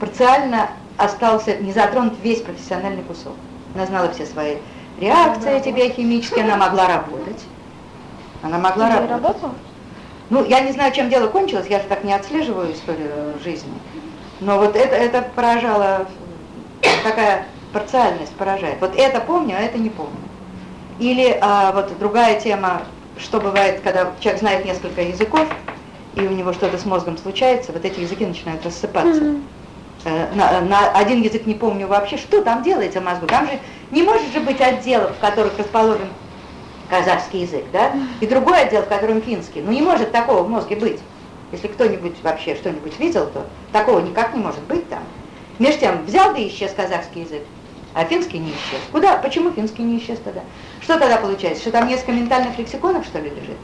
парциально остался не затронут весь профессиональный кусок. Она знала все свои реакции эти биохимические, она могла работать. Она могла Ты работать. работала? Ну, я не знаю, чем дело кончилось, я же так не отслеживаю историю жизни. Но вот это, это поражало, такая парциальность поражает. Вот это помню, а это не помню. Или а, вот другая тема, что бывает, когда человек знает несколько языков, и у него что-то с мозгом случается, вот эти языки начинают рассыпаться. Мгм. Э, На, на один язык не помню вообще, что там делается в мозгу. Там же не может же быть отделов, в которых расположен казахский язык, да, и другой отдел, в котором финский. Ну не может такого в мозге быть. Если кто-нибудь вообще что-нибудь видел, то такого никак не может быть там. Между тем, взял да исчез казахский язык, а финский не исчез. Куда? Почему финский не исчез тогда? Что тогда получается? Что там несколько ментальных лексиконов, что ли, лежит?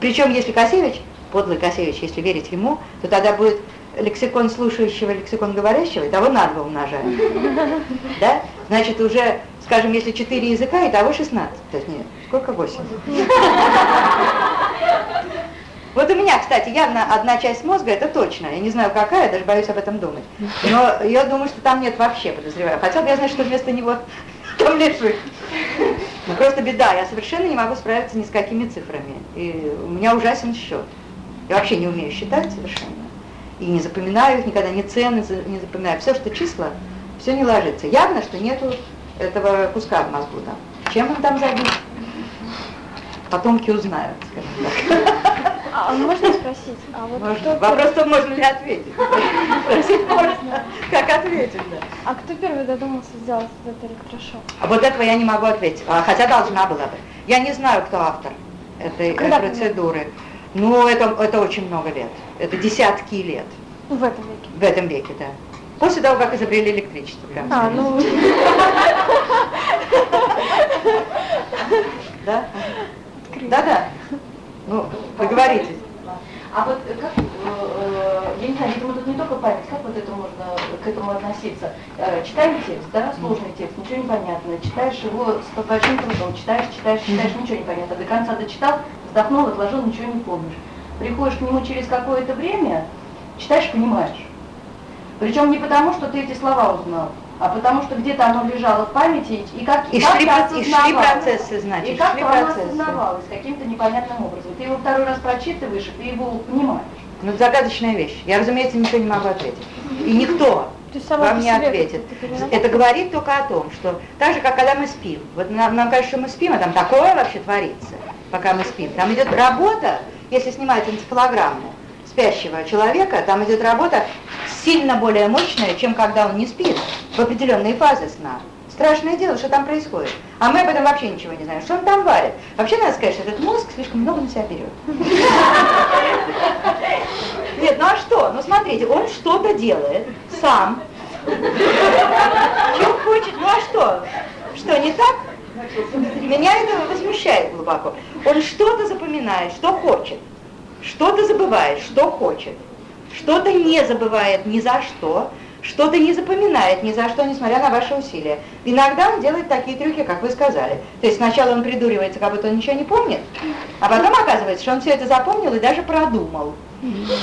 Причем, если Косевич, подлый Косевич, если верить ему, то тогда будет лексикон слушающего, лексикон говорящего, и того на два умножаем. Да? Значит, уже, скажем, если четыре языка, и того 16. То есть нет, сколько? 8. Вот у меня, кстати, явно одна часть мозга, это точно. Я не знаю какая, даже боюсь об этом думать. Но я думаю, что там нет вообще, подозреваю. Хотя бы я знаю, что вместо него там лежит. Ну просто беда, я совершенно не могу справиться ни с какими цифрами. И у меня ужасен счет. Я вообще не умею считать совершенно. И не запоминаю их никогда, ни цены не запоминаю. Все, что числа, все не ложится. Явно, что нету этого куска в мозгу там. Чем он там забит? Потомки узнают, скажем так. А можно спросить? А вот Можно. кто Вопрос, что можно ли ответить. Спросить можно, как ответить, да. А кто первый додумался сделать этот электрошок? А вот этого я не могу ответить, а, хотя должна была бы. Я не знаю, кто автор этой Когда процедуры. Ну, это, это очень много лет. Это десятки лет Ну, в этом веке. в этом веке, да. После того, как изобрели электричество. прям. А, ну, Да? Да-да. Ну, вы говорите. А вот как, я не знаю, видимо, тут не только память, как вот это можно к этому относиться? Э, Читаем текст, да, сложный текст, ничего не понятно, читаешь его с большим трудом, читаешь, читаешь, читаешь, ничего не понятно, до конца дочитал, вздохнул, отложил, ничего не помнишь. Приходишь к нему через какое-то время, читаешь, понимаешь. Причем не потому, что ты эти слова узнал, а потому что где-то оно лежало в памяти, и как И как шли, и шли процессы, значит, И как шли оно процессы. осознавалось каким-то непонятным образом. Ты его второй раз прочитываешь, и ты его понимаешь. Ну, загадочная вещь. Я, разумеется, ничего не могу ответить. И никто вам не ответит. Это говорит только о том, что так же, как когда мы спим. Вот нам, нам кажется, что мы спим, а там такое вообще творится, пока мы спим. Там идет работа, если снимать энцефалограмму спящего человека, там идет работа сильно более мощная, чем когда он не спит, в определенные фазы сна. Страшное дело, что там происходит. А мы об этом вообще ничего не знаем. Что он там варит? Вообще надо сказать, что этот мозг слишком много на себя берет. Нет, ну а что? Ну смотрите, он что-то делает сам. Чем хочет, ну а что? Что, не так? Меня это возмущает глубоко. Он что-то запоминает, что хочет. Что-то забывает, что хочет. Что-то не забывает ни за что. Что-то не запоминает ни за что, несмотря на ваши усилия. Иногда он делает такие трюки, как вы сказали. То есть сначала он придуривается, как будто он ничего не помнит, а потом оказывается, что он все это запомнил и даже продумал.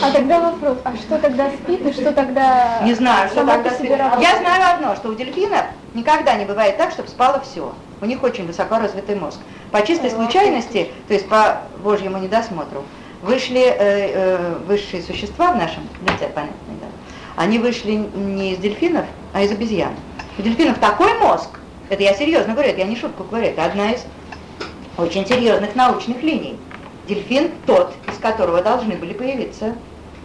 А тогда вопрос, а что тогда спит и что тогда Не знаю, что тогда спит. Я знаю одно, что у дельфинов никогда не бывает так, чтобы спало все. У них очень высоко развитый мозг. По чистой случайности, то есть по божьему недосмотру, вышли э, э, высшие существа в нашем лице, понятно, да. Они вышли не из дельфинов, а из обезьян. У дельфинов такой мозг, это я серьезно говорю, это я не шутку говорю, это одна из очень серьезных научных линий. Дельфин тот, из которого должны были появиться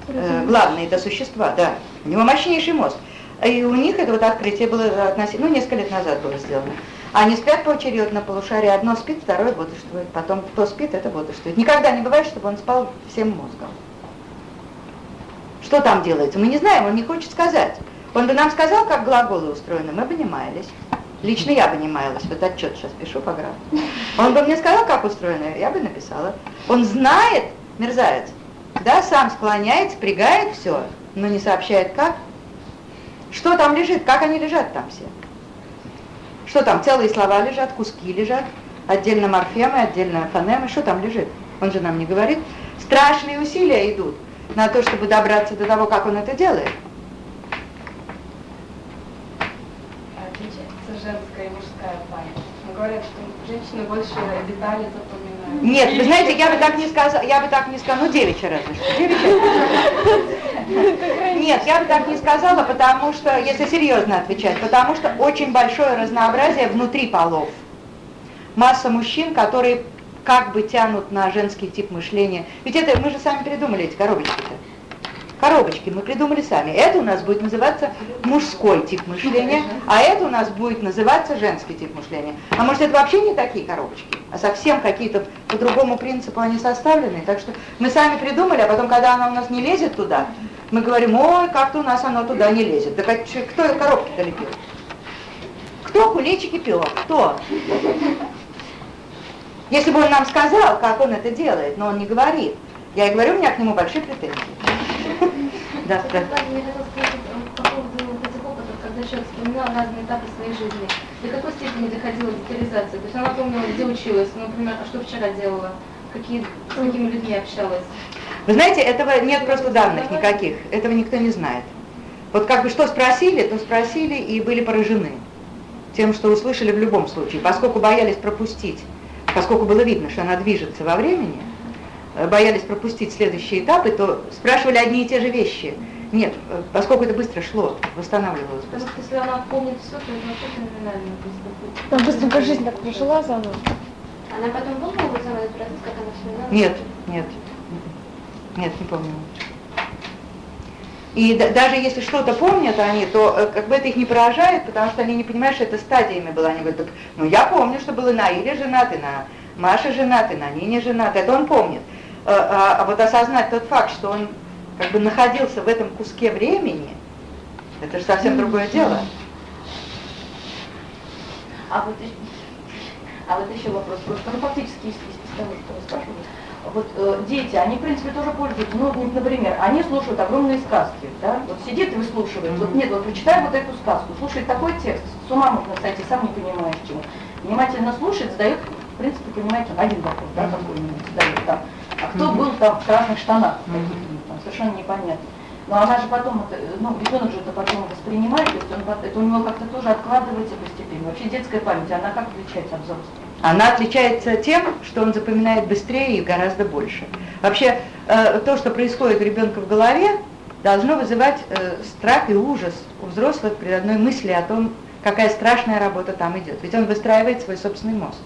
э, главные это существа, да. У него мощнейший мозг. И у них это вот открытие было относительно, ну, несколько лет назад было сделано. Они спят поочередно, полушарие одно спит, второе бодрствует. Потом кто спит, это бодрствует. Никогда не бывает, чтобы он спал всем мозгом. Что там делается? Мы не знаем, он не хочет сказать. Он бы нам сказал, как глаголы устроены, мы бы не маялись. Лично я бы не маялась, вот отчет сейчас пишу по графу. Он бы мне сказал, как устроено, я бы написала. Он знает, мерзавец, да, сам склоняет, спрягает все, но не сообщает как. Что там лежит, как они лежат там все. Что там, целые слова лежат, куски лежат, отдельно морфемы, отдельно фонемы, что там лежит? Он же нам не говорит. Страшные усилия идут на то, чтобы добраться до того, как он это делает. А, Отличается женская и мужская память. Говорят, что женщины больше детали запоминают. Нет, вы знаете, я бы так не сказала, я бы так не сказала, ну девичья разве что. Нет, я бы так не сказала, потому что, если серьезно отвечать, потому что очень большое разнообразие внутри полов масса мужчин, которые как бы тянут на женский тип мышления. Ведь это мы же сами придумали эти коробочки-то. Коробочки мы придумали сами. Это у нас будет называться мужской тип мышления, а это у нас будет называться женский тип мышления. А может это вообще не такие коробочки, а совсем какие-то по другому принципу они составлены. Так что мы сами придумали, а потом, когда она у нас не лезет туда, мы говорим, ой, как-то у нас оно туда не лезет. Да как, кто коробки-то лепил? Кто куличики пил? Кто? Если бы он нам сказал, как он это делает, но он не говорит. Я и говорю, у меня к нему большие претензии. Да, да. Я хотела спросить по поводу этих опытов, когда человек вспоминал разные этапы своей жизни. До какой степени доходила детализация? То есть она помнила, где училась, ну, например, а что вчера делала, какие, с какими людьми общалась. Вы знаете, этого нет просто данных никаких, этого никто не знает. Вот как бы что спросили, то спросили и были поражены тем, что услышали в любом случае, поскольку боялись пропустить поскольку было видно, что она движется во времени, э, боялись пропустить следующие этапы, то спрашивали одни и те же вещи. Нет, э, поскольку это быстро шло, восстанавливалось быстро. Потому что если она помнит все, то это вообще феноменально быстро. Она быстренько жизнь так прожила заново. Она потом помнила вот сам этот процесс, как она вспоминала? Нет, нет. Нет, не помню. И да, даже если что-то помнят они, то э, как бы это их не поражает, потому что они не понимают, что это стадиями было. Они говорят, ну я помню, что было на Иле женаты, на Маше женаты, на Нине женаты, это он помнит. А, а, а вот осознать тот факт, что он как бы находился в этом куске времени, это же совсем другое дело. А вот, а вот еще вопрос, просто ну, фактически из, того, что вы спрашивали, вот э, дети, они, в принципе, тоже пользуются. Ну, например, они слушают огромные сказки, да? Вот сидит и выслушивает. Вот нет, вот прочитай вот эту сказку, слушает такой текст, с ума можно сойти, сам не понимаешь чего. Внимательно слушает, задает, в принципе, понимаете, один вопрос, да, какой-нибудь задает там. А кто был там в красных штанах, там, совершенно непонятно. Но она же потом, это, ну, ребенок же это потом воспринимает, то есть он, это у него как-то тоже откладывается постепенно. Вообще детская память, она как отличается от взрослой? Она отличается тем, что он запоминает быстрее и гораздо больше. Вообще, э, то, что происходит у ребенка в голове, должно вызывать э, страх и ужас у взрослых при одной мысли о том, какая страшная работа там идет. Ведь он выстраивает свой собственный мозг.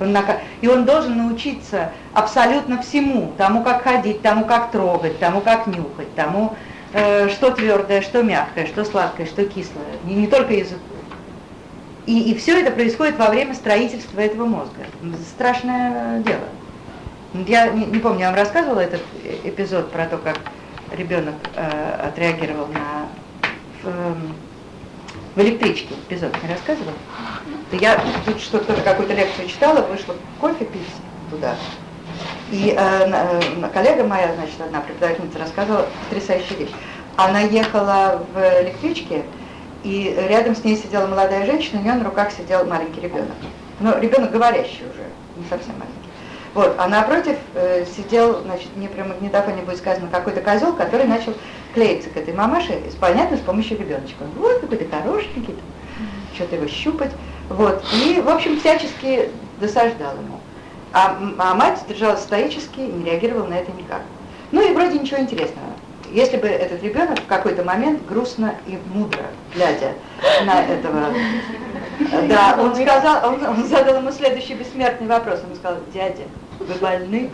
Он на... И он должен научиться абсолютно всему, тому, как ходить, тому, как трогать, тому, как нюхать, тому, э, что твердое, что мягкое, что сладкое, что кислое. Не, не только языку. И, и все это происходит во время строительства этого мозга. Страшное дело. Я не, не помню, я вам рассказывала этот эпизод про то, как ребенок э, отреагировал на в, э, в электричке. Эпизод не рассказывала? Я тут что-то какую-то лекцию читала, вышла кофе пить туда. И э, э, коллега моя, значит, одна преподавательница рассказывала потрясающую вещь. Она ехала в электричке, и рядом с ней сидела молодая женщина, у нее на руках сидел маленький ребенок. Но ребенок говорящий уже, не совсем маленький. Вот, а напротив э, сидел, значит, мне прямо магнитофоне будет сказано, какой-то козел, который начал клеиться к этой мамаше, понятно, с помощью ребеночка. Он, вот, какой-то хорошенький, что-то его щупать. Вот, и, в общем, всячески досаждал ему. А, а мать держалась стоически и не реагировала на это никак. Ну и вроде ничего интересного если бы этот ребенок в какой-то момент грустно и мудро, глядя на этого, да, он сказал, он, он задал ему следующий бессмертный вопрос, он сказал, дядя, вы больны?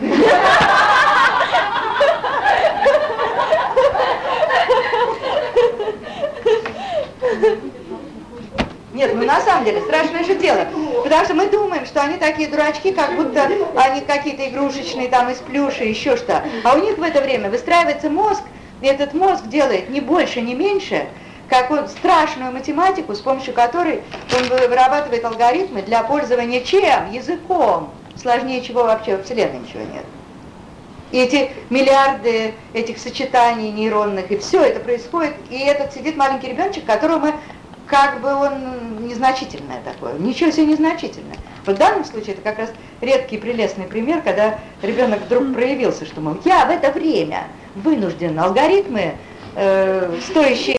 Нет, ну на самом деле страшное же дело. Потому что мы думаем, что они такие дурачки, как будто они какие-то игрушечные там из плюша, еще что. А у них в это время выстраивается мозг, этот мозг делает не больше, не меньше, как он страшную математику, с помощью которой он вырабатывает алгоритмы для пользования чем? Языком. Сложнее чего вообще в Вселенной ничего нет. И эти миллиарды этих сочетаний нейронных, и все это происходит, и этот сидит маленький ребеночек, которого мы, как бы он незначительное такое, ничего себе незначительное. В данном случае это как раз редкий прелестный пример, когда ребенок вдруг проявился, что, мол, я в это время вынужден алгоритмы, э, стоящие